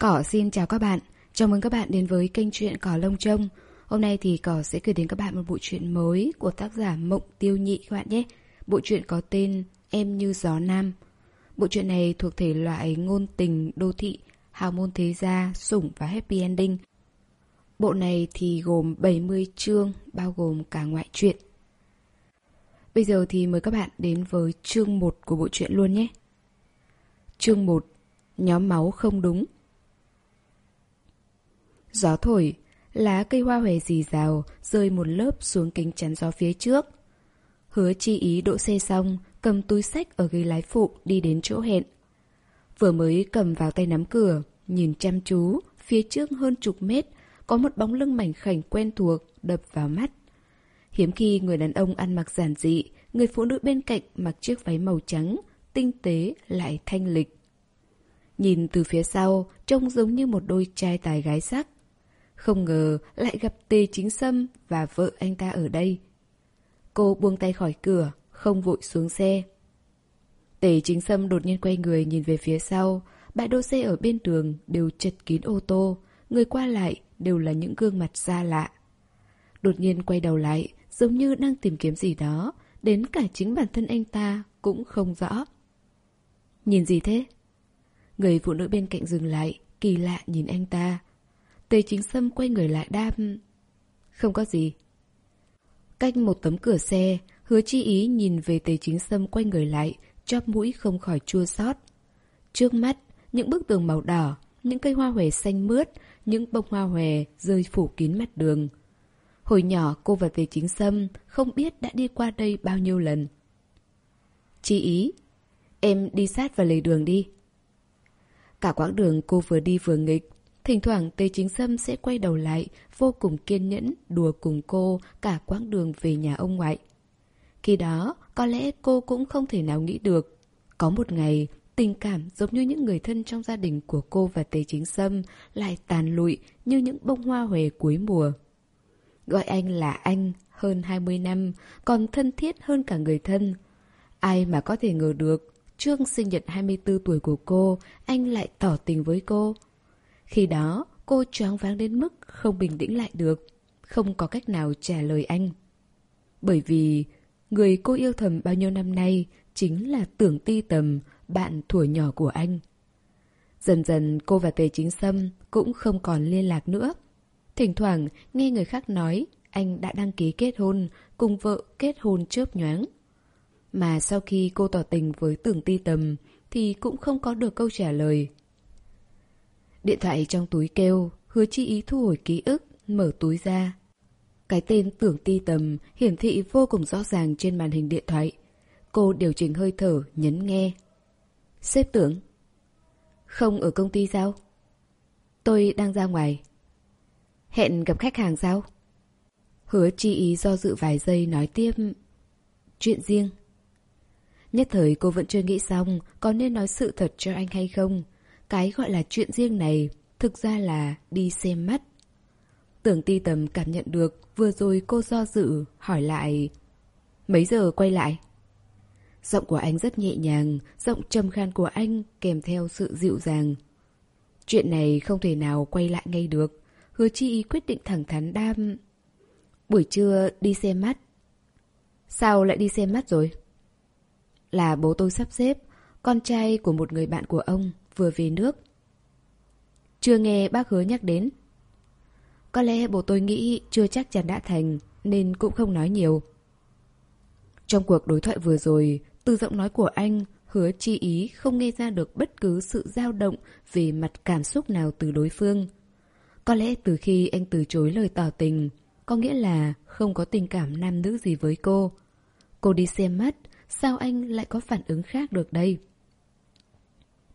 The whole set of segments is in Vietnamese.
Cỏ xin chào các bạn, chào mừng các bạn đến với kênh truyện Cỏ Lông Trông. Hôm nay thì Cỏ sẽ gửi đến các bạn một bộ truyện mới của tác giả Mộng Tiêu Nhị các bạn nhé. Bộ truyện có tên Em Như Gió Nam. Bộ truyện này thuộc thể loại ngôn tình, đô thị, hào môn thế gia, sủng và happy ending. Bộ này thì gồm 70 chương, bao gồm cả ngoại truyện. Bây giờ thì mời các bạn đến với chương 1 của bộ truyện luôn nhé. Chương 1 Nhóm máu không đúng Gió thổi, lá cây hoa hòe dì rào rơi một lớp xuống kính chắn gió phía trước. Hứa chi ý đỗ xe xong, cầm túi sách ở ghế lái phụ đi đến chỗ hẹn. Vừa mới cầm vào tay nắm cửa, nhìn chăm chú, phía trước hơn chục mét, có một bóng lưng mảnh khảnh quen thuộc đập vào mắt. Hiếm khi người đàn ông ăn mặc giản dị, người phụ nữ bên cạnh mặc chiếc váy màu trắng, tinh tế lại thanh lịch. Nhìn từ phía sau, trông giống như một đôi trai tài gái sắc. Không ngờ lại gặp Tề Chính Sâm và vợ anh ta ở đây. Cô buông tay khỏi cửa, không vội xuống xe. Tề Chính Sâm đột nhiên quay người nhìn về phía sau, bãi đỗ xe ở bên đường đều chật kín ô tô, người qua lại đều là những gương mặt xa lạ. Đột nhiên quay đầu lại, giống như đang tìm kiếm gì đó, đến cả chính bản thân anh ta cũng không rõ. Nhìn gì thế? Người phụ nữ bên cạnh dừng lại, kỳ lạ nhìn anh ta. Tề chính sâm quay người lại đam. Không có gì. Cách một tấm cửa xe, hứa chi ý nhìn về tề chính sâm quay người lại, chóp mũi không khỏi chua xót. Trước mắt, những bức tường màu đỏ, những cây hoa hòe xanh mướt, những bông hoa hòe rơi phủ kín mặt đường. Hồi nhỏ cô và Tề Chính Sâm không biết đã đi qua đây bao nhiêu lần. Chi ý, em đi sát vào lề đường đi. Cả quãng đường cô vừa đi vừa nghịch, thỉnh thoảng Tề Chính Sâm sẽ quay đầu lại, vô cùng kiên nhẫn, đùa cùng cô cả quãng đường về nhà ông ngoại. Khi đó, có lẽ cô cũng không thể nào nghĩ được. Có một ngày, tình cảm giống như những người thân trong gia đình của cô và Tề Chính Sâm lại tàn lụi như những bông hoa hòe cuối mùa. Gọi anh là anh hơn 20 năm, còn thân thiết hơn cả người thân. Ai mà có thể ngờ được, trước sinh nhật 24 tuổi của cô, anh lại tỏ tình với cô. Khi đó, cô choáng váng đến mức không bình tĩnh lại được, không có cách nào trả lời anh. Bởi vì, người cô yêu thầm bao nhiêu năm nay chính là tưởng ti tầm, bạn thuở nhỏ của anh. Dần dần cô và Tề Chính Sâm cũng không còn liên lạc nữa. Thỉnh thoảng nghe người khác nói anh đã đăng ký kết hôn, cùng vợ kết hôn chớp nhoáng. Mà sau khi cô tỏ tình với tưởng ti tầm thì cũng không có được câu trả lời. Điện thoại trong túi kêu, hứa chi ý thu hồi ký ức, mở túi ra. Cái tên tưởng ti tầm hiển thị vô cùng rõ ràng trên màn hình điện thoại. Cô điều chỉnh hơi thở, nhấn nghe. Xếp tưởng. Không ở công ty sao? Tôi đang ra ngoài. Hẹn gặp khách hàng sao? Hứa chi ý do dự vài giây nói tiếp. Chuyện riêng. Nhất thời cô vẫn chưa nghĩ xong có nên nói sự thật cho anh hay không. Cái gọi là chuyện riêng này thực ra là đi xem mắt. Tưởng ti tầm cảm nhận được vừa rồi cô do dự hỏi lại Mấy giờ quay lại? Giọng của anh rất nhẹ nhàng, giọng trầm khan của anh kèm theo sự dịu dàng. Chuyện này không thể nào quay lại ngay được. Hứa chi ý quyết định thẳng thắn đam. Buổi trưa đi xem mắt. Sao lại đi xem mắt rồi? Là bố tôi sắp xếp, con trai của một người bạn của ông vừa về nước. Chưa nghe bác hứa nhắc đến. Có lẽ bố tôi nghĩ chưa chắc chắn đã thành nên cũng không nói nhiều. Trong cuộc đối thoại vừa rồi, từ giọng nói của anh, hứa chi ý không nghe ra được bất cứ sự dao động về mặt cảm xúc nào từ đối phương. Có lẽ từ khi anh từ chối lời tỏ tình, có nghĩa là không có tình cảm nam nữ gì với cô. Cô đi xem mắt, sao anh lại có phản ứng khác được đây?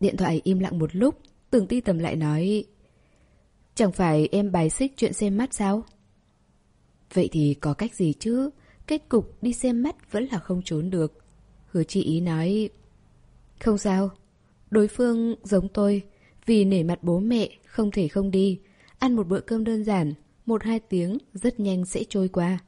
Điện thoại im lặng một lúc, tưởng ti tầm lại nói Chẳng phải em bài xích chuyện xem mắt sao? Vậy thì có cách gì chứ? Kết cục đi xem mắt vẫn là không trốn được. Hứa chị ý nói Không sao, đối phương giống tôi, vì nể mặt bố mẹ không thể không đi. Ăn một bữa cơm đơn giản, một hai tiếng rất nhanh sẽ trôi qua.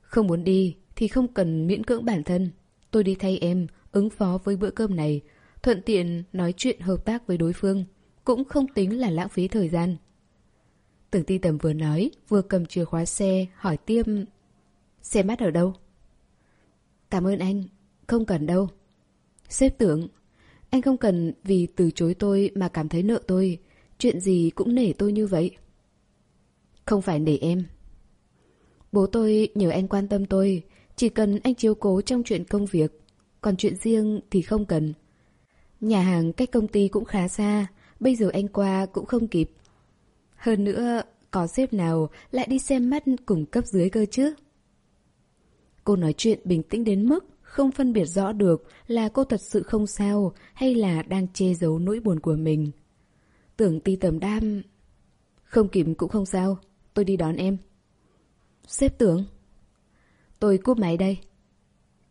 Không muốn đi thì không cần miễn cưỡng bản thân. Tôi đi thay em, ứng phó với bữa cơm này, thuận tiện nói chuyện hợp tác với đối phương. cũng không tính là lãng phí thời gian. Tưởng ti tầm vừa nói, vừa cầm chìa khóa xe, hỏi tiêm... Xe mắt ở đâu? Cảm ơn anh, không cần đâu. Sếp tưởng, anh không cần vì từ chối tôi mà cảm thấy nợ tôi, chuyện gì cũng nể tôi như vậy. Không phải nể em. Bố tôi nhờ anh quan tâm tôi, chỉ cần anh chiếu cố trong chuyện công việc, còn chuyện riêng thì không cần. Nhà hàng cách công ty cũng khá xa, bây giờ anh qua cũng không kịp. Hơn nữa, có sếp nào lại đi xem mắt cùng cấp dưới cơ chứ? Cô nói chuyện bình tĩnh đến mức không phân biệt rõ được là cô thật sự không sao hay là đang che giấu nỗi buồn của mình. Tưởng ti tầm đam... Không kịp cũng không sao, tôi đi đón em. Sếp tưởng... Tôi cúp máy đây.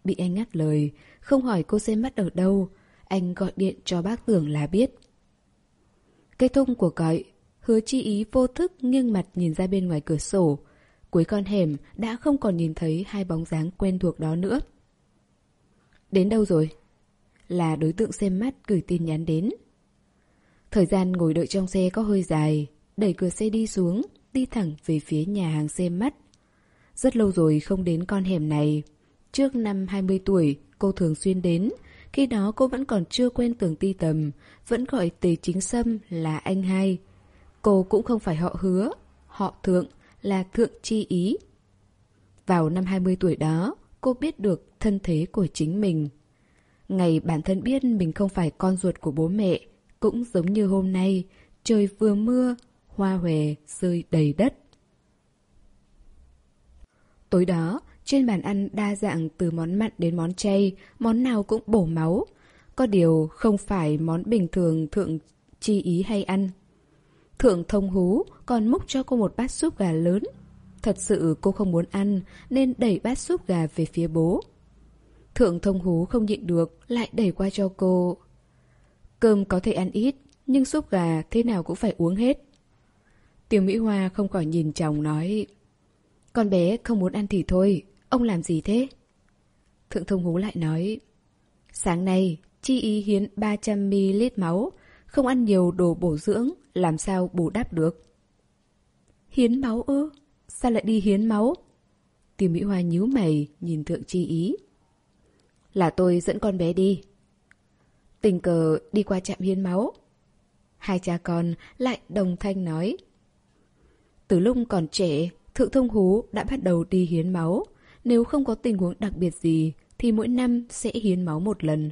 Bị anh ngắt lời, không hỏi cô xem mắt ở đâu, anh gọi điện cho bác tưởng là biết. Kết thúc cuộc gọi, hứa chi ý vô thức nghiêng mặt nhìn ra bên ngoài cửa sổ. Cuối con hẻm đã không còn nhìn thấy hai bóng dáng quen thuộc đó nữa. Đến đâu rồi? Là đối tượng xem mắt gửi tin nhắn đến. Thời gian ngồi đợi trong xe có hơi dài, đẩy cửa xe đi xuống, đi thẳng về phía nhà hàng xem mắt. Rất lâu rồi không đến con hẻm này. Trước năm 20 tuổi, cô thường xuyên đến. Khi đó cô vẫn còn chưa quen tưởng ti tầm, vẫn gọi tề chính sâm là anh hai. Cô cũng không phải họ hứa, họ thượng là thượng chi ý. Vào năm 20 tuổi đó, cô biết được thân thế của chính mình. Ngày bản thân biết mình không phải con ruột của bố mẹ, cũng giống như hôm nay, trời vừa mưa, hoa hòe rơi đầy đất. Tối đó, trên bàn ăn đa dạng từ món mặn đến món chay, món nào cũng bổ máu. Có điều không phải món bình thường thượng chi ý hay ăn. Thượng thông hú còn múc cho cô một bát súp gà lớn. Thật sự cô không muốn ăn nên đẩy bát súp gà về phía bố. Thượng thông hú không nhịn được lại đẩy qua cho cô. Cơm có thể ăn ít nhưng súp gà thế nào cũng phải uống hết. Tiểu Mỹ Hoa không khỏi nhìn chồng nói Con bé không muốn ăn thì thôi Ông làm gì thế? Thượng thông hú lại nói, Sáng nay, Chi ý hiến 300ml máu, Không ăn nhiều đồ bổ dưỡng, Làm sao bù đắp được Hiến máu ư? Sao lại đi hiến máu? Tiểu Mỹ Hoa nhíu mày Nhìn thượng chi ý Là tôi dẫn con bé đi Tình cờ đi qua trạm hiến máu Hai cha con lại đồng thanh nói, Từ lúc còn trẻ, Thượng Thông Hú đã bắt đầu đi hiến máu nếu không có tình huống đặc biệt gì, Thì mỗi năm sẽ hiến máu một lần.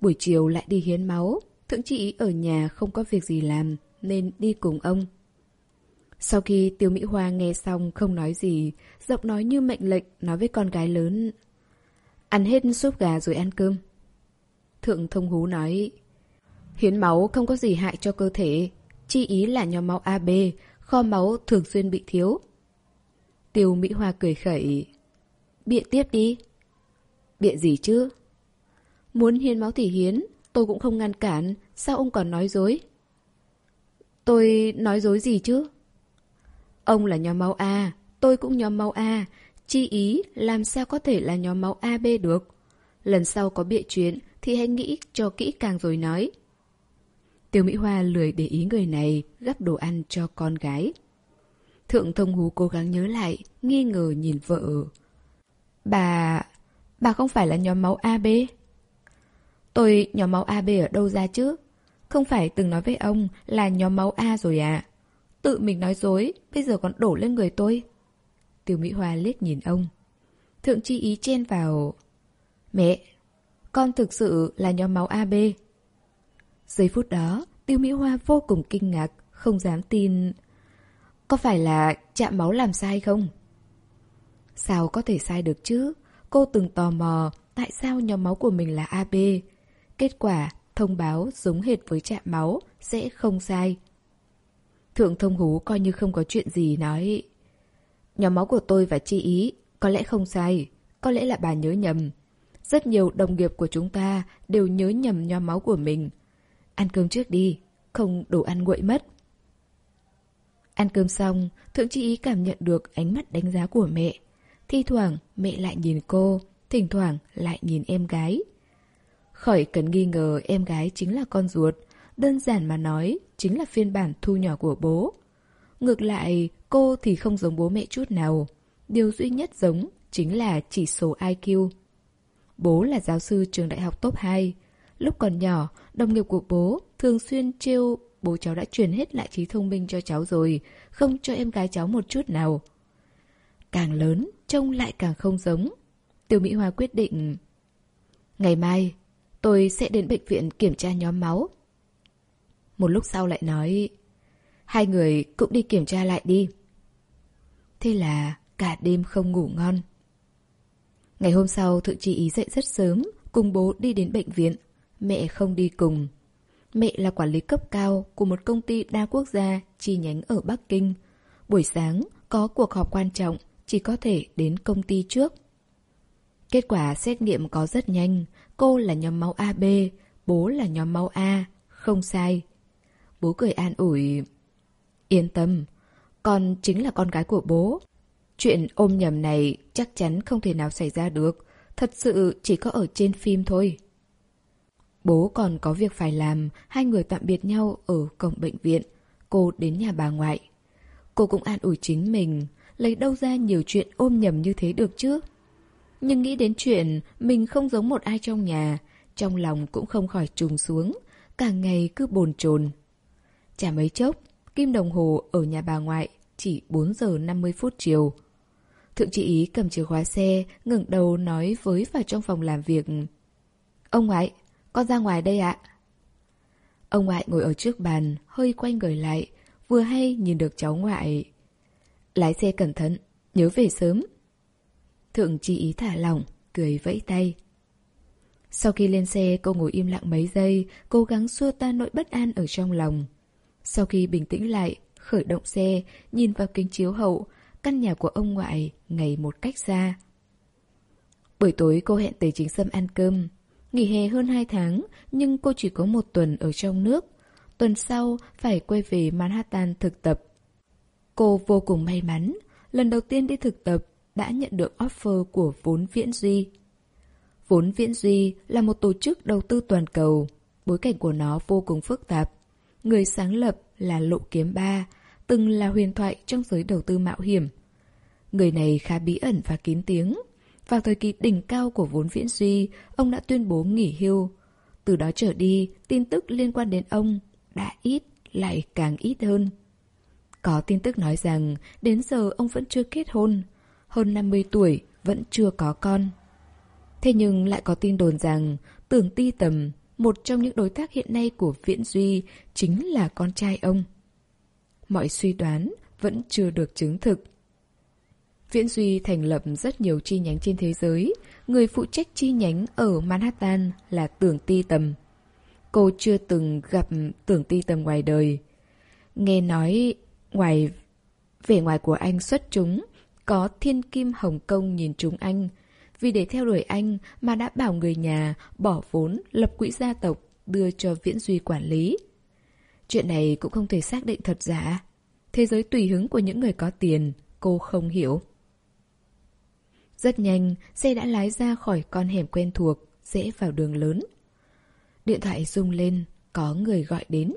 Buổi chiều lại đi hiến máu. Thượng chị ở nhà không có việc gì làm, Nên đi cùng ông. Sau khi Tiêu Mỹ Hoa nghe xong không nói gì, Giọng nói như mệnh lệnh Nói với con gái lớn. Ăn hết súp gà rồi ăn cơm. Thượng Thông Hú nói, Hiến máu không có gì hại cho cơ thể, Chi ý là nhóm máu AB Kho máu thường xuyên bị thiếu. Tiêu Mỹ Hoa cười khẩy Bịa tiếp đi. Bịa gì chứ? Muốn hiến máu thì hiến Tôi cũng không ngăn cản Sao ông còn nói dối? Tôi nói dối gì chứ? Ông là nhóm máu A Tôi cũng nhóm máu A. Chi ý làm sao có thể là nhóm máu AB được? Lần sau có bịa chuyện Thì hãy nghĩ cho kỹ càng rồi nói. Tiêu Mỹ Hoa lười để ý người này gắp đồ ăn cho con gái. Thượng thông hú cố gắng nhớ lại, nghi ngờ nhìn vợ. Bà... bà không phải là nhóm máu AB? Tôi nhóm máu AB ở đâu ra chứ? Không phải từng nói với ông là nhóm máu A rồi à? Tự mình nói dối, bây giờ còn đổ lên người tôi. Tiêu Mỹ Hoa liếc nhìn ông. Thượng chi ý chen vào... Mẹ, con thực sự là nhóm máu AB. Giây phút đó, Tiêu Mỹ Hoa vô cùng kinh ngạc, không dám tin. Có phải là chạm máu làm sai không? Sao có thể sai được chứ? Cô từng tò mò tại sao nhóm máu của mình là AB. Kết quả, thông báo giống hệt với chạm máu, sẽ không sai. Thượng thông hú coi như không có chuyện gì nói. Nhóm máu của tôi và chi ý, có lẽ không sai, có lẽ là bà nhớ nhầm. Rất nhiều đồng nghiệp của chúng ta đều nhớ nhầm nhóm máu của mình. Ăn cơm trước đi, không đồ ăn nguội mất. Ăn cơm xong, Thượng Chi Ý cảm nhận được ánh mắt đánh giá của mẹ. Thi thoảng mẹ lại nhìn cô, thỉnh thoảng lại nhìn em gái. khởi cần nghi ngờ em gái chính là con ruột, đơn giản mà nói, chính là phiên bản thu nhỏ của bố. Ngược lại, cô thì không giống bố mẹ chút nào. Điều duy nhất giống chính là chỉ số IQ. Bố là giáo sư trường đại học top 2. Lúc còn nhỏ, đồng nghiệp của bố thường xuyên trêu bố cháu đã truyền hết lại trí thông minh cho cháu rồi, không cho em gái cháu một chút nào. Càng lớn, trông lại càng không giống. Tiêu Mỹ Hoa quyết định Ngày mai, tôi sẽ đến bệnh viện kiểm tra nhóm máu. Một lúc sau lại nói Hai người cũng đi kiểm tra lại đi. Thế là cả đêm không ngủ ngon. Ngày hôm sau, Thượng tri Ý dậy rất sớm, cùng bố đi đến bệnh viện. Mẹ không đi cùng. Mẹ là quản lý cấp cao của một công ty đa quốc gia chi nhánh ở Bắc Kinh. Buổi sáng có cuộc họp quan trọng, chỉ có thể đến công ty trước. Kết quả xét nghiệm có rất nhanh, cô là nhóm máu AB, bố là nhóm máu A, không sai. Bố cười an ủi. Yên tâm, con chính là con gái của bố. Chuyện ôm nhầm này chắc chắn không thể nào xảy ra được, thật sự chỉ có ở trên phim thôi. Bố còn có việc phải làm, hai người tạm biệt nhau ở cổng bệnh viện. Cô đến nhà bà ngoại. Cô cũng an ủi chính mình, lấy đâu ra nhiều chuyện ôm nhầm như thế được chứ? Nhưng nghĩ đến chuyện mình không giống một ai trong nhà, trong lòng cũng không khỏi trùng xuống, cả ngày cứ bồn chồn. Chả mấy chốc, kim đồng hồ ở nhà bà ngoại chỉ 4 giờ 50 phút chiều. Thượng chị ý cầm chìa khóa xe, ngẩng đầu nói với vào trong phòng làm việc. Ông ngoại, con ra ngoài đây ạ. Ông ngoại ngồi ở trước bàn, hơi quay người lại, vừa hay nhìn được cháu ngoại. Lái xe cẩn thận, nhớ về sớm. Thượng chi ý thả lỏng, cười vẫy tay. Sau khi lên xe, cô ngồi im lặng mấy giây, cố gắng xua tan nỗi bất an ở trong lòng. Sau khi bình tĩnh lại, khởi động xe, nhìn vào kính chiếu hậu, căn nhà của ông ngoại ngày một cách xa. Buổi tối cô hẹn Tề Chính Sâm ăn cơm. Nghỉ hè hơn 2 tháng, nhưng cô chỉ có một tuần ở trong nước. Tuần sau phải quay về Manhattan thực tập. Cô vô cùng may mắn, lần đầu tiên đi thực tập đã nhận được offer của Vốn Viễn Duy. Vốn Viễn Duy là một tổ chức đầu tư toàn cầu. Bối cảnh của nó vô cùng phức tạp. Người sáng lập là Lộ Kiếm Ba, từng là huyền thoại trong giới đầu tư mạo hiểm. Người này khá bí ẩn và kín tiếng. Vào thời kỳ đỉnh cao của vốn viễn duy, ông đã tuyên bố nghỉ hưu. Từ đó trở đi, tin tức liên quan đến ông đã ít, lại càng ít hơn. Có tin tức nói rằng đến giờ ông vẫn chưa kết hôn, hơn 50 tuổi vẫn chưa có con. Thế nhưng lại có tin đồn rằng tưởng ti tầm, một trong những đối tác hiện nay của Viễn Duy chính là con trai ông. Mọi suy đoán vẫn chưa được chứng thực. Viễn Duy thành lập rất nhiều chi nhánh trên thế giới. Người phụ trách chi nhánh ở Manhattan là Tưởng Ti Tầm. Cô chưa từng gặp Tưởng Ti Tầm ngoài đời. Nghe nói ngoài vẻ ngoài của anh xuất chúng, có thiên kim Hồng Kông nhìn chúng anh. Vì để theo đuổi anh mà đã bảo người nhà bỏ vốn lập quỹ gia tộc đưa cho Viễn Duy quản lý. Chuyện này cũng không thể xác định thật giả. Thế giới tùy hứng của những người có tiền, cô không hiểu. Rất nhanh, xe đã lái ra khỏi con hẻm quen thuộc, dễ vào đường lớn. Điện thoại rung lên, có người gọi đến.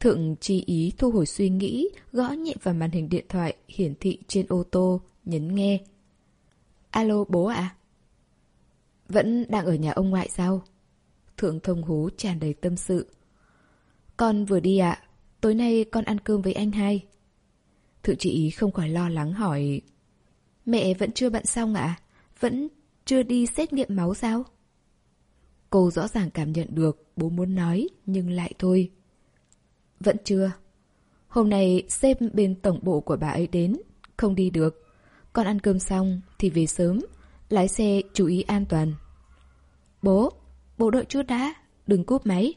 Thượng chi ý thu hồi suy nghĩ, gõ nhẹ vào màn hình điện thoại hiển thị trên ô tô, nhấn nghe. Alo bố ạ? À? Vẫn đang ở nhà ông ngoại sao? Thượng thông hú tràn đầy tâm sự. Con vừa đi ạ, tối nay con ăn cơm với anh hai. Thượng chị ý không khỏi lo lắng hỏi. Mẹ vẫn chưa bận xong ạ? À? Vẫn chưa đi xét nghiệm máu sao? Cô rõ ràng cảm nhận được bố muốn nói nhưng lại thôi. Vẫn chưa. Hôm nay sếp bên tổng bộ của bà ấy đến, không đi được. Con ăn cơm xong thì về sớm, lái xe chú ý an toàn. Bố, bố đợi chút đã, đừng cúp máy.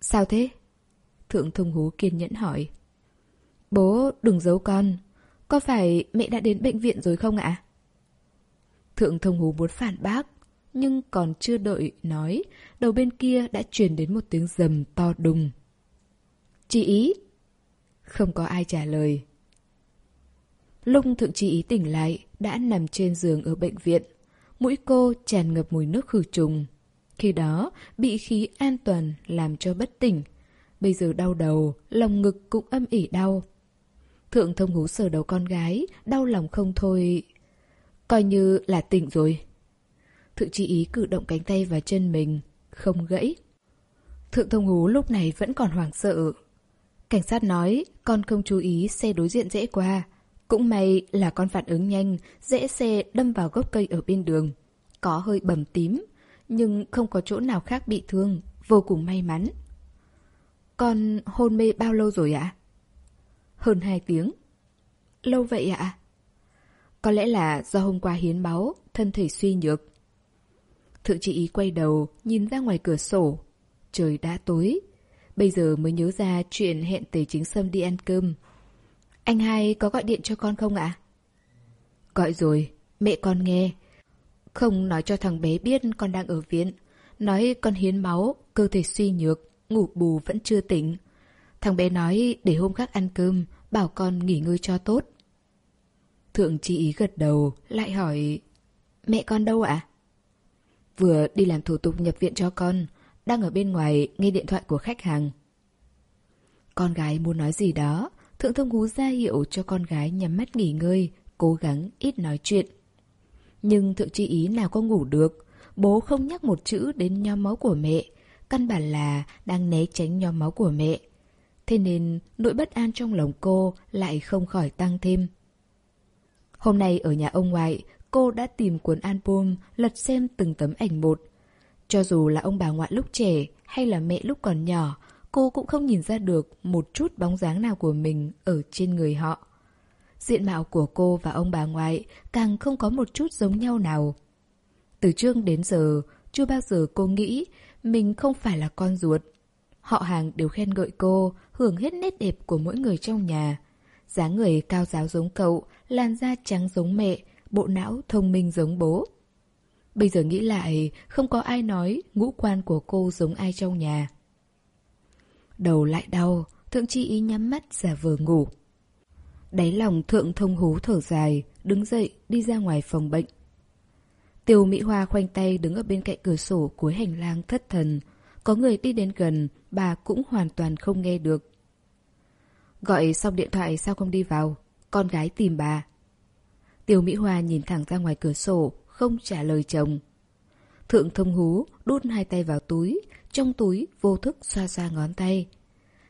Sao thế? Thượng thông hú kiên nhẫn hỏi. Bố đừng giấu con, có phải mẹ đã đến bệnh viện rồi không ạ? Thượng thông hú muốn phản bác, nhưng còn chưa đợi nói, đầu bên kia đã truyền đến một tiếng rầm to đùng. Chị ý? Không có ai trả lời. lung thượng chị ý tỉnh lại, đã nằm trên giường ở bệnh viện. Mũi cô tràn ngập mùi nước khử trùng. Khi đó, bị khí an toàn làm cho bất tỉnh. Bây giờ đau đầu, lòng ngực cũng âm ỉ đau. Thượng thông hú sờ đầu con gái, đau lòng không thôi. Coi như là tỉnh rồi. Thượng chị ý cử động cánh tay và chân mình, không gãy. Thượng thông hú lúc này vẫn còn hoảng sợ. Cảnh sát nói con không chú ý xe đối diện dễ qua. Cũng may là con phản ứng nhanh, dễ xe đâm vào gốc cây ở bên đường. Có hơi bầm tím, nhưng không có chỗ nào khác bị thương, vô cùng may mắn. Con hôn mê bao lâu rồi ạ? Hơn hai tiếng. Lâu vậy ạ? Có lẽ là do hôm qua hiến máu, thân thể suy nhược. Thượng chị ý quay đầu, nhìn ra ngoài cửa sổ. Trời đã tối. Bây giờ mới nhớ ra chuyện hẹn Tề Chính Sâm đi ăn cơm. Anh hai có gọi điện cho con không ạ? Gọi rồi, mẹ con nghe. Không nói cho thằng bé biết con đang ở viện. Nói con hiến máu, cơ thể suy nhược, ngủ bù vẫn chưa tỉnh. Thằng bé nói để hôm khác ăn cơm, bảo con nghỉ ngơi cho tốt. Thượng chi ý gật đầu, lại hỏi Mẹ con đâu ạ? Vừa đi làm thủ tục nhập viện cho con, đang ở bên ngoài nghe điện thoại của khách hàng. Con gái muốn nói gì đó, Thượng Thông Hú ra hiệu cho con gái nhắm mắt nghỉ ngơi, cố gắng ít nói chuyện. Nhưng Thượng Chi Ý nào có ngủ được, bố không nhắc một chữ đến nhóm máu của mẹ, căn bản là đang né tránh nhóm máu của mẹ. Thế nên nỗi bất an trong lòng cô lại không khỏi tăng thêm. Hôm nay ở nhà ông ngoại, cô đã tìm cuốn album, lật xem từng tấm ảnh một. Cho dù là ông bà ngoại lúc trẻ hay là mẹ lúc còn nhỏ, cô cũng không nhìn ra được một chút bóng dáng nào của mình ở trên người họ. Diện mạo của cô và ông bà ngoại càng không có một chút giống nhau nào. Từ trước đến giờ, chưa bao giờ cô nghĩ mình không phải là con ruột. Họ hàng đều khen ngợi cô, hưởng hết nét đẹp của mỗi người trong nhà. dáng người cao giáo giống cậu, làn da trắng giống mẹ, bộ não thông minh giống bố. Bây giờ nghĩ lại, không có ai nói ngũ quan của cô giống ai trong nhà. Đầu lại đau, thượng chi ý nhắm mắt giả vờ ngủ. Đáy lòng thượng thông hú thở dài, đứng dậy đi ra ngoài phòng bệnh. Tiêu Mỹ Hoa khoanh tay đứng ở bên cạnh cửa sổ cuối hành lang thất thần. Có người đi đến gần, bà cũng hoàn toàn không nghe được. Gọi xong điện thoại sao không đi vào? Con gái tìm bà. Tiêu Mỹ Hoa nhìn thẳng ra ngoài cửa sổ, không trả lời chồng. Thượng thông hú đút hai tay vào túi, trong túi vô thức xoa xoa ngón tay.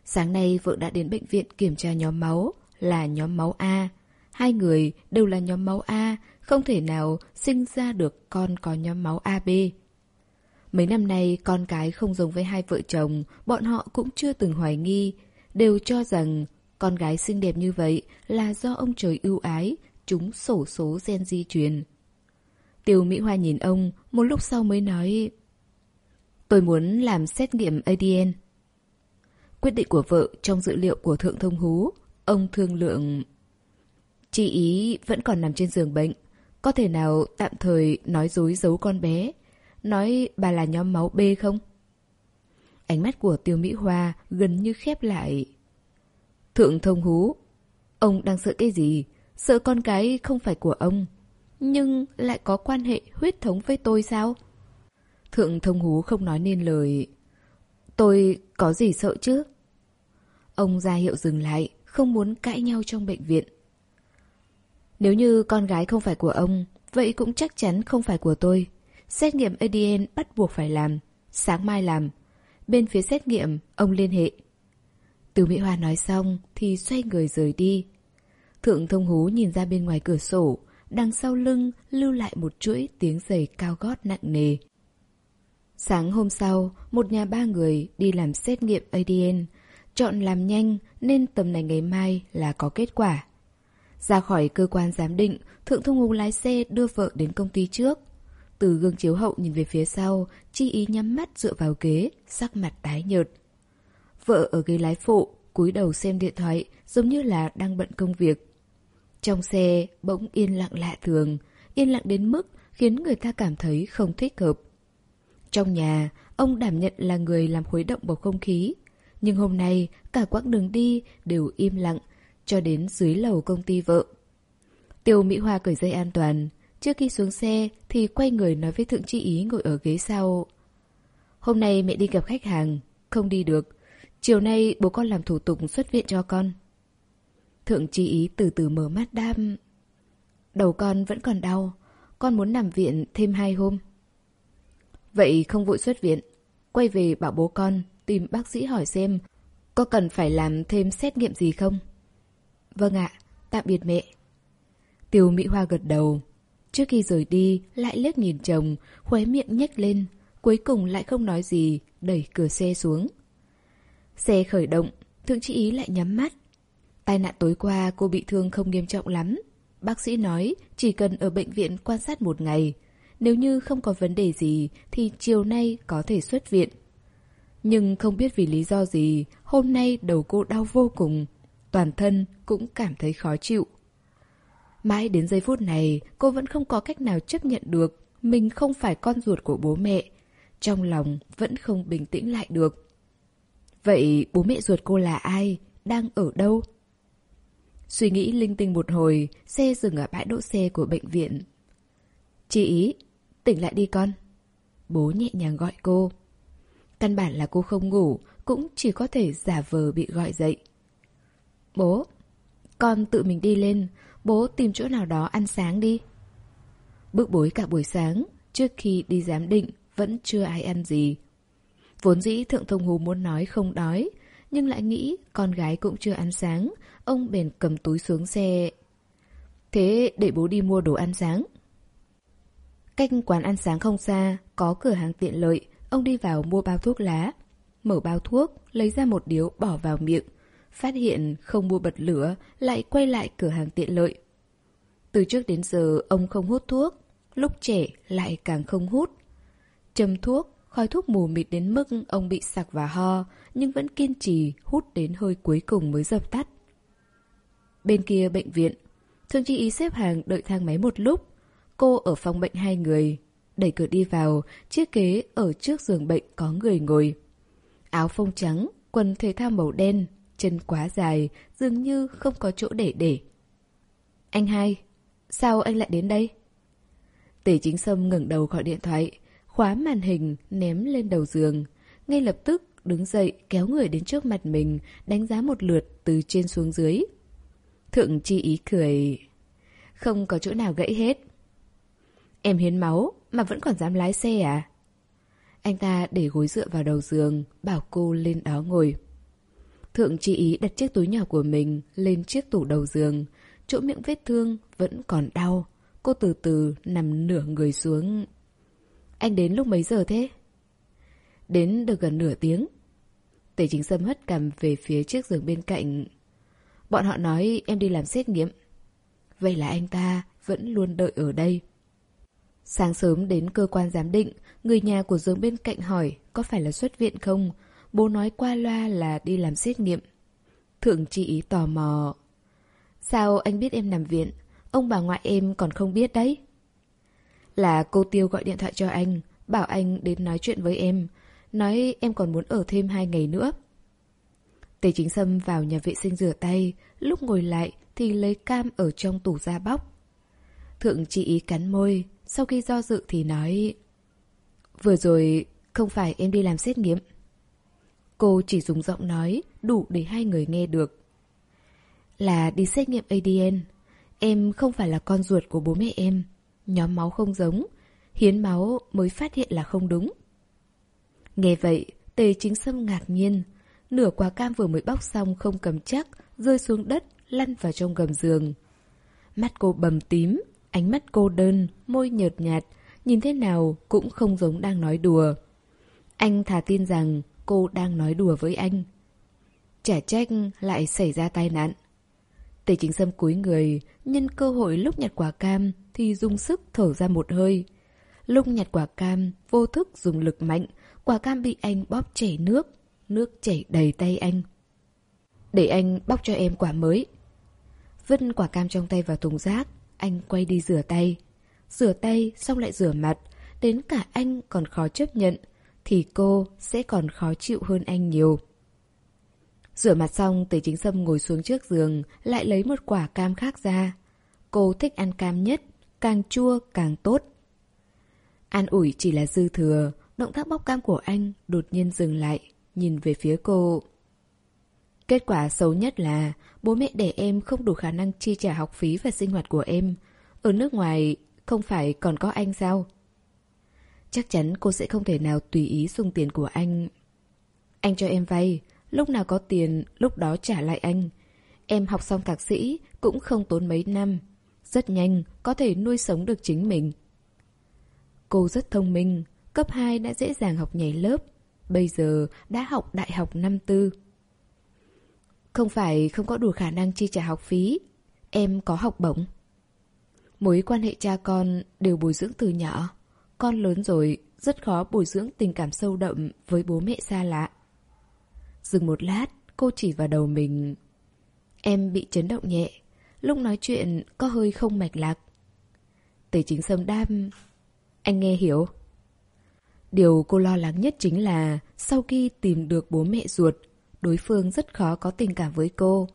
Sáng nay vợ đã đến bệnh viện kiểm tra nhóm máu, là nhóm máu A. Hai người đều là nhóm máu A, không thể nào sinh ra được con có nhóm máu AB. Mấy năm nay con cái không giống với hai vợ chồng, bọn họ cũng chưa từng hoài nghi, đều cho rằng con gái xinh đẹp như vậy là do ông trời ưu ái, chúng sổ số gen di truyền. Tiêu Mỹ Hoa nhìn ông, một lúc sau mới nói Tôi muốn làm xét nghiệm ADN. Quyết định của vợ trong dữ liệu của Thượng Thông Hú, ông thương lượng... Chị ý vẫn còn nằm trên giường bệnh, có thể nào tạm thời nói dối giấu con bé, nói bà là nhóm máu B không? Ánh mắt của Tiêu Mỹ Hoa gần như khép lại. Thượng Thông Hú, ông đang sợ cái gì? Sợ con cái không phải của ông, nhưng lại có quan hệ huyết thống với tôi sao? Thượng thông hú không nói nên lời. Tôi có gì sợ chứ? Ông ra hiệu dừng lại, không muốn cãi nhau trong bệnh viện. Nếu như con gái không phải của ông, vậy cũng chắc chắn không phải của tôi. Xét nghiệm ADN bắt buộc phải làm. Sáng mai làm. Bên phía xét nghiệm, ông liên hệ. Từ Mỹ Hoa nói xong thì xoay người rời đi. Thượng thông hú nhìn ra bên ngoài cửa sổ, đằng sau lưng lưu lại một chuỗi tiếng giày cao gót nặng nề. Sáng hôm sau, một nhà ba người đi làm xét nghiệm ADN, chọn làm nhanh nên tầm này ngày mai là có kết quả. Ra khỏi cơ quan giám định, Thượng Thông Hùng lái xe đưa vợ đến công ty trước. Từ gương chiếu hậu nhìn về phía sau, chi ý nhắm mắt dựa vào ghế, sắc mặt tái nhợt. Vợ ở ghế lái phụ, cúi đầu xem điện thoại, giống như là đang bận công việc. Trong xe bỗng yên lặng lạ thường, yên lặng đến mức khiến người ta cảm thấy không thích hợp. Trong nhà, ông đảm nhận là người làm khuấy động bầu không khí. Nhưng hôm nay, cả quãng đường đi đều im lặng, cho đến dưới lầu công ty vợ. Tiêu Mỹ Hoa cởi dây an toàn. Trước khi xuống xe thì quay người nói với Thượng Chi Ý ngồi ở ghế sau. Hôm nay mẹ đi gặp khách hàng, không đi được. Chiều nay bố con làm thủ tục xuất viện cho con. Thượng chi ý từ từ mở mắt đam. Đầu con vẫn còn đau, con muốn nằm viện thêm hai hôm. Vậy không vội xuất viện, quay về bảo bố con tìm bác sĩ hỏi xem có cần phải làm thêm xét nghiệm gì không? Vâng ạ, tạm biệt mẹ. Tiêu Mỹ Hoa gật đầu. Trước khi rời đi, lại liếc nhìn chồng, khóe miệng nhếch lên, cuối cùng lại không nói gì, đẩy cửa xe xuống. Xe khởi động, thượng chị ý lại nhắm mắt. Tai nạn tối qua cô bị thương không nghiêm trọng lắm. Bác sĩ nói chỉ cần ở bệnh viện quan sát một ngày. Nếu như không có vấn đề gì thì chiều nay có thể xuất viện. Nhưng không biết vì lý do gì, hôm nay đầu cô đau vô cùng. Toàn thân cũng cảm thấy khó chịu. Mãi đến giây phút này, cô vẫn không có cách nào chấp nhận được mình không phải con ruột của bố mẹ. Trong lòng vẫn không bình tĩnh lại được. Vậy bố mẹ ruột cô là ai? Đang ở đâu? Suy nghĩ linh tinh một hồi, xe dừng ở bãi đỗ xe của bệnh viện. Chị ý, tỉnh lại đi con. Bố nhẹ nhàng gọi cô. Căn bản là cô không ngủ, cũng chỉ có thể giả vờ bị gọi dậy. Bố, con tự mình đi lên, bố tìm chỗ nào đó ăn sáng đi. Bước bối cả buổi sáng, trước khi đi giám định, vẫn chưa ai ăn gì. Vốn dĩ Thượng Thông Hù muốn nói không đói, nhưng lại nghĩ con gái cũng chưa ăn sáng, ông bèn cầm túi xuống xe. Thế để bố đi mua đồ ăn sáng. Cách quán ăn sáng không xa, có cửa hàng tiện lợi, ông đi vào mua bao thuốc lá. Mở bao thuốc, lấy ra một điếu bỏ vào miệng. Phát hiện không mua bật lửa, lại quay lại cửa hàng tiện lợi. Từ trước đến giờ ông không hút thuốc, lúc trẻ lại càng không hút. Châm thuốc, khói thuốc mù mịt đến mức ông bị sặc và ho, nhưng vẫn kiên trì hút đến hơi cuối cùng mới dập tắt. Bên kia bệnh viện, Thương Chi Ý xếp hàng đợi thang máy một lúc. Cô ở phòng bệnh hai người. Đẩy cửa đi vào, chiếc ghế ở trước giường bệnh có người ngồi. Áo phông trắng, quần thể thao màu đen, chân quá dài, dường như không có chỗ để để. Anh hai, sao anh lại đến đây? Tề chính sâm ngẩng đầu gọi điện thoại, khóa màn hình, ném lên đầu giường. Ngay lập tức đứng dậy kéo người đến trước mặt mình, đánh giá một lượt từ trên xuống dưới. Thượng chi ý cười. Không có chỗ nào gãy hết. Em hiến máu mà vẫn còn dám lái xe à? Anh ta để gối dựa vào đầu giường, bảo cô lên đó ngồi. Thượng chi ý đặt chiếc túi nhỏ của mình lên chiếc tủ đầu giường. Chỗ miệng vết thương vẫn còn đau. Cô từ từ nằm nửa người xuống. Anh đến lúc mấy giờ thế? Đến được gần nửa tiếng. Tề chính sâm hất cầm về phía chiếc giường bên cạnh. Bọn họ nói em đi làm xét nghiệm. Vậy là anh ta vẫn luôn đợi ở đây. Sáng sớm đến cơ quan giám định, người nhà của giường bên cạnh hỏi có phải là xuất viện không? Bố nói qua loa là đi làm xét nghiệm. Thượng chị tò mò. Sao anh biết em nằm viện? Ông bà ngoại em còn không biết đấy. Là cô Tiêu gọi điện thoại cho anh, bảo anh đến nói chuyện với em. Nói em còn muốn ở thêm hai ngày nữa. Tề chính sâm vào nhà vệ sinh rửa tay, lúc ngồi lại thì lấy cam ở trong tủ ra bóc. Thượng chị ý cắn môi, sau khi do dự thì nói Vừa rồi không phải em đi làm xét nghiệm. Cô chỉ dùng giọng nói đủ để hai người nghe được. Là đi xét nghiệm ADN. Em không phải là con ruột của bố mẹ em. Nhóm máu không giống. Hiến máu mới phát hiện là không đúng. Nghe vậy, tề chính sâm ngạc nhiên. Nửa quả cam vừa mới bóc xong không cầm chắc, rơi xuống đất, lăn vào trong gầm giường. Mắt cô bầm tím, ánh mắt cô đơn, môi nhợt nhạt, nhìn thế nào cũng không giống đang nói đùa. Anh thà tin rằng cô đang nói đùa với anh. Chả trách lại xảy ra tai nạn. Tề chính sâm cúi người, nhân cơ hội lúc nhặt quả cam thì dùng sức thở ra một hơi. Lúc nhặt quả cam, vô thức dùng lực mạnh, quả cam bị anh bóp chảy nước, nước chảy đầy tay anh. Để anh bóc cho em quả mới. Vứt quả cam trong tay vào thùng rác, anh quay đi rửa tay. Rửa tay xong lại rửa mặt, đến cả anh còn khó chấp nhận, thì cô sẽ còn khó chịu hơn anh nhiều. Rửa mặt xong, Tề Chính Sâm ngồi xuống trước giường, lại lấy một quả cam khác ra. Cô thích ăn cam nhất, càng chua càng tốt. An ủi chỉ là dư thừa, động tác bóc cam của anh đột nhiên dừng lại, nhìn về phía cô. Kết quả xấu nhất là bố mẹ để em không đủ khả năng chi trả học phí và sinh hoạt của em. Ở nước ngoài không phải còn có anh sao? Chắc chắn cô sẽ không thể nào tùy ý dùng tiền của anh. Anh cho em vay, lúc nào có tiền lúc đó trả lại anh. Em học xong thạc sĩ cũng không tốn mấy năm. Rất nhanh có thể nuôi sống được chính mình. Cô rất thông minh, cấp 2 đã dễ dàng học nhảy lớp. Bây giờ đã học đại học năm tư. Không phải không có đủ khả năng chi trả học phí. Em có học bổng. Mối quan hệ cha con đều bồi dưỡng từ nhỏ. Con lớn rồi, rất khó bồi dưỡng tình cảm sâu đậm với bố mẹ xa lạ. Dừng một lát, cô chỉ vào đầu mình. Em bị chấn động nhẹ, lúc nói chuyện có hơi không mạch lạc. Tề chính sâm đam... Anh nghe hiểu. Điều cô lo lắng nhất chính là sau khi tìm được bố mẹ ruột, đối phương rất khó có tình cảm với cô.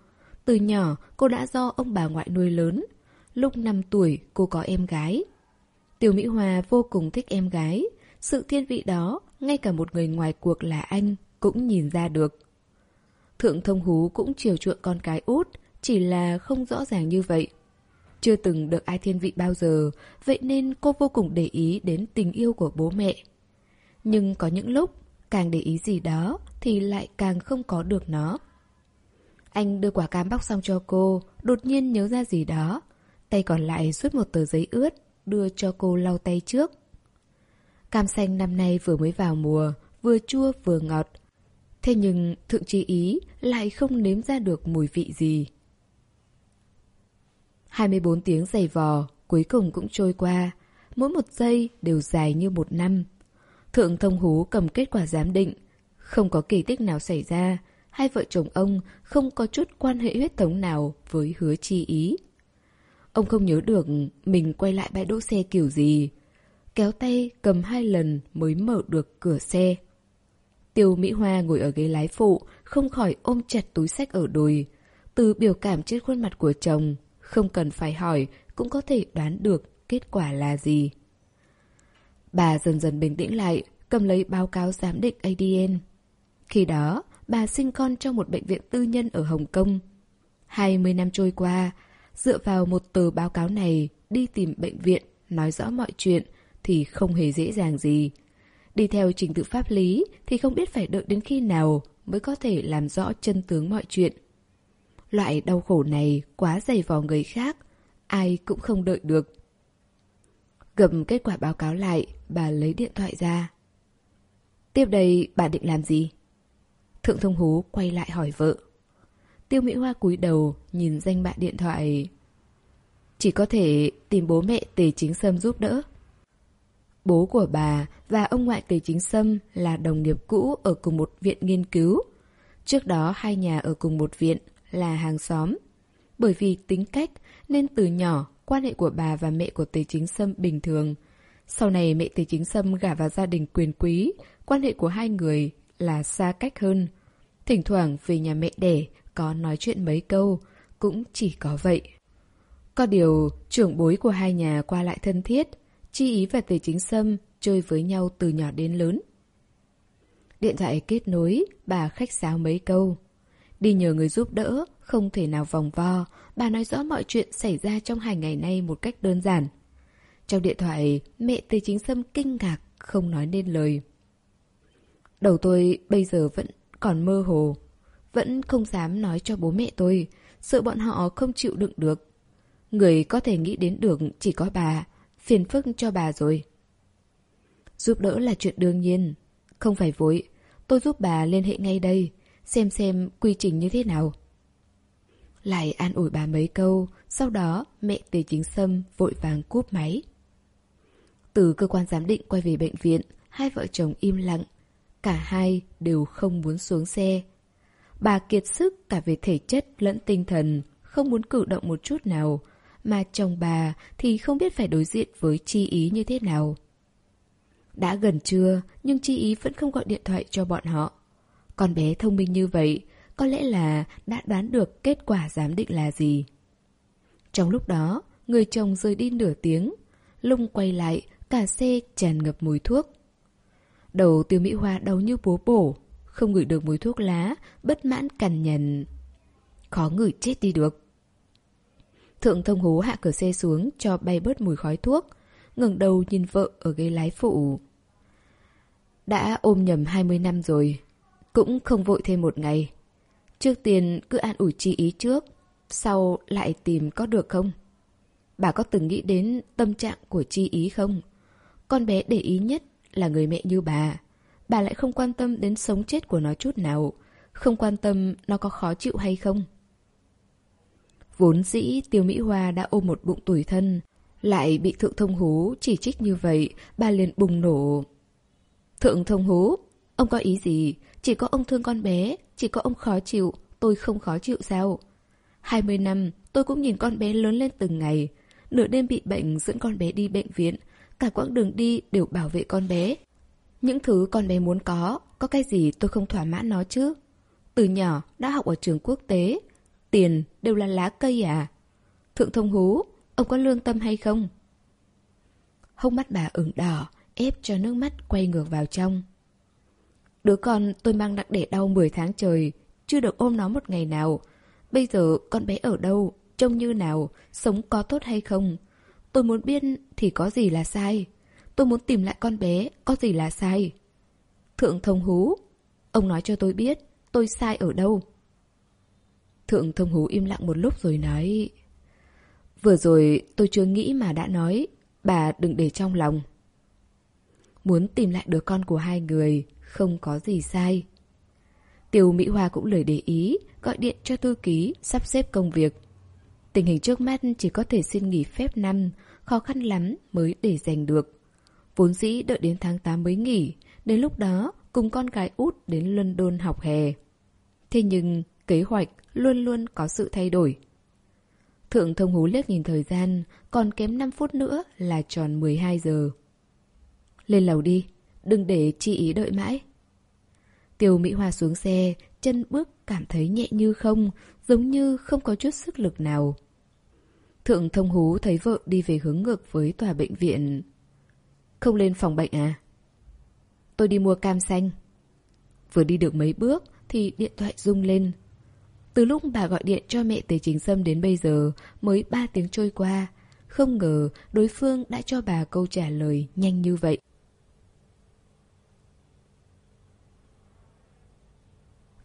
Từ nhỏ, cô đã do ông bà ngoại nuôi lớn. Lúc 5 tuổi, cô có em gái. Tiểu Mỹ Hòa vô cùng thích em gái. Sự thiên vị đó, ngay cả một người ngoài cuộc là anh, cũng nhìn ra được. Thượng Thông Hú cũng chiều chuộng con cái út, chỉ là không rõ ràng như vậy. Chưa từng được ai thiên vị bao giờ, vậy nên cô vô cùng để ý đến tình yêu của bố mẹ. Nhưng có những lúc, càng để ý gì đó thì lại càng không có được nó. Anh đưa quả cam bóc xong cho cô, đột nhiên nhớ ra gì đó. Tay còn lại rút một tờ giấy ướt, đưa cho cô lau tay trước. Cam xanh năm nay vừa mới vào mùa, vừa chua vừa ngọt. Thế nhưng thượng trí ý lại không nếm ra được mùi vị gì. 24 tiếng giày vò, cuối cùng cũng trôi qua. Mỗi một giây đều dài như một năm. Thượng thông hú cầm kết quả giám định. Không có kỳ tích nào xảy ra. Hai vợ chồng ông không có chút quan hệ huyết thống nào với hứa chi ý. Ông không nhớ được mình quay lại bãi đỗ xe kiểu gì. Kéo tay cầm hai lần mới mở được cửa xe. Tiêu Mỹ Hoa ngồi ở ghế lái phụ, không khỏi ôm chặt túi sách ở đùi. Từ biểu cảm trên khuôn mặt của chồng, không cần phải hỏi, cũng có thể đoán được kết quả là gì. Bà dần dần bình tĩnh lại, cầm lấy báo cáo giám định ADN. Khi đó, bà sinh con trong một bệnh viện tư nhân ở Hồng Kông. 20 năm trôi qua, dựa vào một tờ báo cáo này đi tìm bệnh viện, nói rõ mọi chuyện thì không hề dễ dàng gì. Đi theo trình tự pháp lý thì không biết phải đợi đến khi nào mới có thể làm rõ chân tướng mọi chuyện. Loại đau khổ này quá dày vò người khác, ai cũng không đợi được cầm kết quả báo cáo lại, bà lấy điện thoại ra. Tiếp đây bà định làm gì? Thượng thông hú quay lại hỏi vợ. Tiêu Mỹ Hoa cúi đầu, nhìn danh bạ điện thoại. Chỉ có thể tìm bố mẹ Tề Chính Sâm giúp đỡ. Bố của bà và ông ngoại Tề Chính Sâm là đồng nghiệp cũ ở cùng một viện nghiên cứu. Trước đó hai nhà ở cùng một viện là hàng xóm. Bởi vì tính cách nên từ nhỏ quan hệ của bà và mẹ của Tề Chính Sâm bình thường. Sau này mẹ Tề Chính Sâm gả vào gia đình quyền quý, quan hệ của hai người là xa cách hơn. Thỉnh thoảng về nhà mẹ đẻ có nói chuyện mấy câu, cũng chỉ có vậy. Có điều, trưởng bối của hai nhà qua lại thân thiết, Chi Ý và Tề Chính Sâm chơi với nhau từ nhỏ đến lớn. Điện thoại kết nối, bà khách sáo mấy câu. Đi nhờ người giúp đỡ, không thể nào vòng vo, bà nói rõ mọi chuyện xảy ra trong hai ngày nay một cách đơn giản. Trong điện thoại, mẹ Tề Chính Sâm kinh ngạc, không nói nên lời. Đầu tôi bây giờ vẫn còn mơ hồ, vẫn không dám nói cho bố mẹ tôi, sợ bọn họ không chịu đựng được. Người có thể nghĩ đến được chỉ có bà, phiền phức cho bà rồi. Giúp đỡ là chuyện đương nhiên, không phải vội, tôi giúp bà liên hệ ngay đây, xem xem quy trình như thế nào. Lại an ủi bà mấy câu, sau đó mẹ Tề Chính Sâm vội vàng cúp máy. Từ cơ quan giám định quay về bệnh viện, hai vợ chồng im lặng. Cả hai đều không muốn xuống xe. Bà kiệt sức cả về thể chất lẫn tinh thần, không muốn cử động một chút nào, mà chồng bà thì không biết phải đối diện với chi ý như thế nào. Đã gần trưa, nhưng chi ý vẫn không gọi điện thoại cho bọn họ. Con bé thông minh như vậy, có lẽ là đã đoán được kết quả giám định là gì. Trong lúc đó, người chồng rời đi nửa tiếng, lung quay lại, cả xe tràn ngập mùi thuốc. Đầu tiêu Mỹ Hoa đau như búa bổ, không ngửi được mùi thuốc lá, bất mãn cằn nhằn. Khó ngửi chết đi được. Thượng thông hú hạ cửa xe xuống cho bay bớt mùi khói thuốc, ngẩng đầu nhìn vợ ở ghế lái phụ. Đã ôm nhầm 20 năm rồi, cũng không vội thêm một ngày. Trước tiên cứ an ủi chi ý trước, sau lại tìm có được không? Bà có từng nghĩ đến tâm trạng của chi ý không? Con bé để ý nhất là người mẹ như bà. Bà lại không quan tâm đến sống chết của nó chút nào, không quan tâm nó có khó chịu hay không. Vốn dĩ Tiêu Mỹ Hoa đã ôm một bụng tủi thân, lại bị Thượng Thông Hú chỉ trích như vậy, bà liền bùng nổ. Thượng Thông Hú, ông có ý gì? Chỉ có ông thương con bé, chỉ có ông khó chịu, tôi không khó chịu sao? 20 năm, tôi cũng nhìn con bé lớn lên từng ngày. Nửa đêm bị bệnh dẫn con bé đi bệnh viện, cả quãng đường đi đều bảo vệ con bé. Những thứ con bé muốn có, có cái gì tôi không thỏa mãn nó chứ? Từ nhỏ đã học ở trường quốc tế, tiền đều là lá cây à? Thượng thông hú, ông có lương tâm hay không? hông mắt bà ửng đỏ, ép cho nước mắt quay ngược vào trong. Đứa con tôi mang nặng để đau 10 tháng trời, chưa được ôm nó một ngày nào. Bây giờ con bé ở đâu, trông như nào, sống có tốt hay không? Tôi muốn biết thì có gì là sai. Tôi muốn tìm lại con bé, có gì là sai. Thượng thông hú, ông nói cho tôi biết, tôi sai ở đâu. Thượng thông hú im lặng một lúc rồi nói Vừa rồi tôi chưa nghĩ mà đã nói Bà đừng để trong lòng Muốn tìm lại đứa con của hai người không có gì sai. Tiêu Mỹ Hoa cũng lời để ý Gọi điện cho thư ký Sắp xếp công việc. Tình hình trước mắt chỉ có thể xin nghỉ phép năm Khó khăn lắm mới để giành được. Vốn dĩ đợi đến tháng 8 mới nghỉ Đến lúc đó cùng con gái út đến London học hè. Thế nhưng kế hoạch luôn luôn có sự thay đổi. Thượng thông hú liếc nhìn thời gian, còn kém 5 phút nữa là tròn 12 giờ. Lên lầu đi, đừng để chị ý đợi mãi. Tiêu Mỹ Hoa xuống xe, chân bước cảm thấy nhẹ như không, giống như không có chút sức lực nào. Thượng thông hú thấy vợ đi về hướng ngược với tòa bệnh viện. Không lên phòng bệnh à? Tôi đi mua cam xanh. Vừa đi được mấy bước thì điện thoại rung lên. Từ lúc bà gọi điện cho mẹ Tề Chính Sâm đến bây giờ mới 3 tiếng trôi qua. Không ngờ đối phương đã cho bà câu trả lời nhanh như vậy.